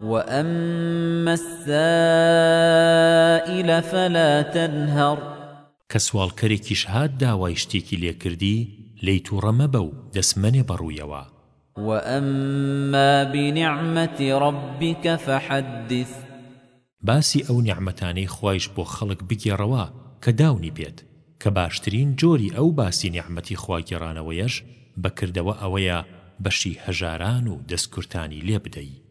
وَأَمَّا السَّائِلَ فَلَا تَنْهَرْ کە سواڵکەرێکیش هات داوای شتێکی لێ کردی لێی توڕە مەبە و دەست مەنێ بە ڕوویەوە. وَأَمَّا بِنِعْمَتِ رَبِّکَ فَحَدِّثْ. باسی ئەو نیعمەتانەی خوایش بۆ خەڵک بگێڕەوە کە داونی پێت، کە باشترین جۆری ئەو باسی نیعمەتی خوا گێڕانەوەیەش بە کردەوە ئەوەیە بەشی هەژاران و دەستکورتانی لێ بدەی.